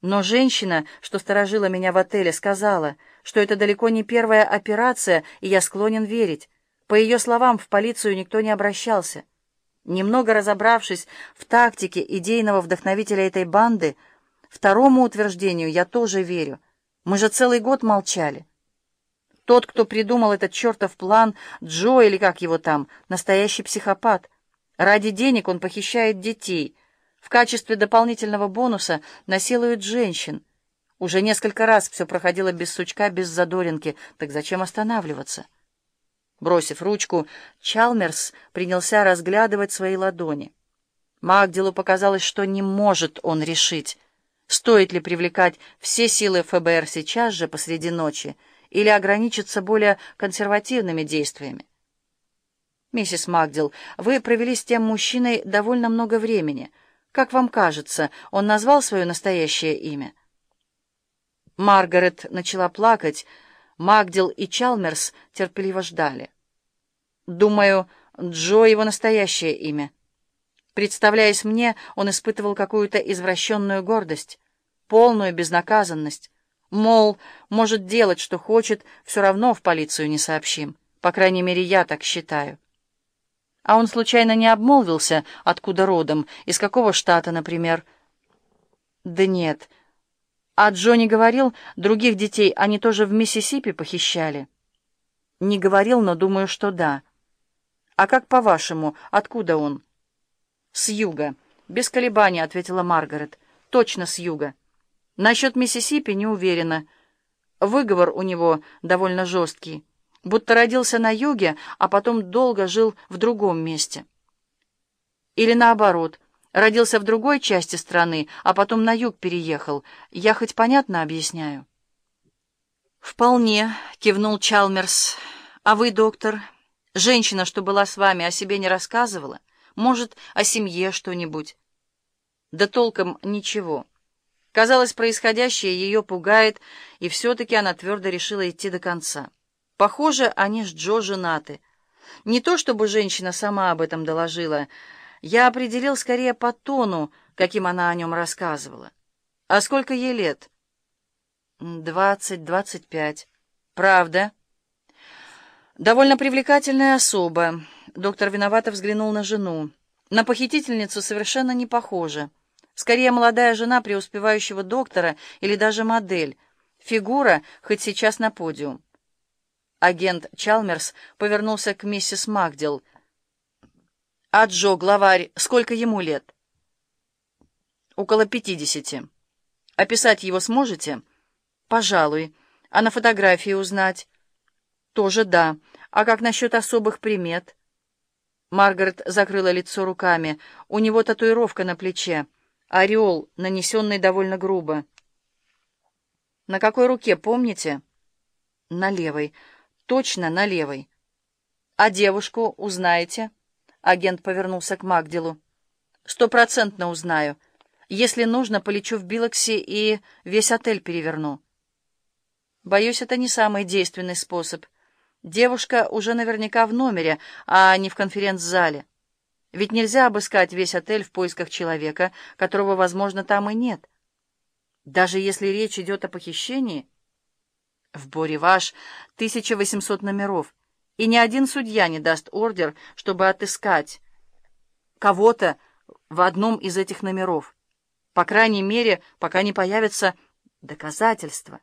Но женщина, что сторожила меня в отеле, сказала, что это далеко не первая операция, и я склонен верить. По ее словам, в полицию никто не обращался. Немного разобравшись в тактике идейного вдохновителя этой банды, второму утверждению я тоже верю. Мы же целый год молчали. Тот, кто придумал этот чертов план, Джо или как его там, настоящий психопат. Ради денег он похищает детей — в качестве дополнительного бонуса насилуют женщин. Уже несколько раз все проходило без сучка, без задоринки, так зачем останавливаться? Бросив ручку, Чалмерс принялся разглядывать свои ладони. Магделу показалось, что не может он решить, стоит ли привлекать все силы ФБР сейчас же посреди ночи или ограничиться более консервативными действиями. «Миссис Магдил, вы провели с тем мужчиной довольно много времени», как вам кажется, он назвал свое настоящее имя?» Маргарет начала плакать. Магдил и Чалмерс терпеливо ждали. «Думаю, Джо — его настоящее имя. Представляясь мне, он испытывал какую-то извращенную гордость, полную безнаказанность. Мол, может делать, что хочет, все равно в полицию не сообщим. По крайней мере, я так считаю». А он случайно не обмолвился, откуда родом, из какого штата, например? Да нет. А Джонни говорил, других детей они тоже в Миссисипи похищали? Не говорил, но думаю, что да. А как по-вашему, откуда он? С юга. Без колебаний, ответила Маргарет. Точно с юга. Насчет Миссисипи не уверена. Выговор у него довольно жесткий будто родился на юге, а потом долго жил в другом месте. Или наоборот, родился в другой части страны, а потом на юг переехал. Я хоть понятно объясняю? «Вполне», — кивнул Чалмерс. «А вы, доктор, женщина, что была с вами, о себе не рассказывала? Может, о семье что-нибудь?» «Да толком ничего». Казалось, происходящее ее пугает, и все-таки она твердо решила идти до конца. Похоже, они с Джо женаты. Не то чтобы женщина сама об этом доложила. Я определил скорее по тону, каким она о нем рассказывала. А сколько ей лет? Двадцать, двадцать пять. Правда? Довольно привлекательная особа. Доктор виновато взглянул на жену. На похитительницу совершенно не похожа. Скорее, молодая жена преуспевающего доктора или даже модель. Фигура, хоть сейчас на подиум. Агент Чалмерс повернулся к миссис Магдил. «А Джо, главарь, сколько ему лет?» «Около пятидесяти. Описать его сможете?» «Пожалуй. А на фотографии узнать?» «Тоже да. А как насчет особых примет?» Маргарет закрыла лицо руками. У него татуировка на плече. Ореол, нанесенный довольно грубо. «На какой руке, помните?» «На левой». Точно на левой. А девушку узнаете? Агент повернулся к Магделу. Стопроцентно узнаю. Если нужно, полечу в Билокси и весь отель переверну. Боюсь, это не самый действенный способ. Девушка уже наверняка в номере, а не в конференц-зале. Ведь нельзя обыскать весь отель в поисках человека, которого, возможно, там и нет. Даже если речь идет о похищении... В Бореваш 1800 номеров, и ни один судья не даст ордер, чтобы отыскать кого-то в одном из этих номеров. По крайней мере, пока не появятся доказательства.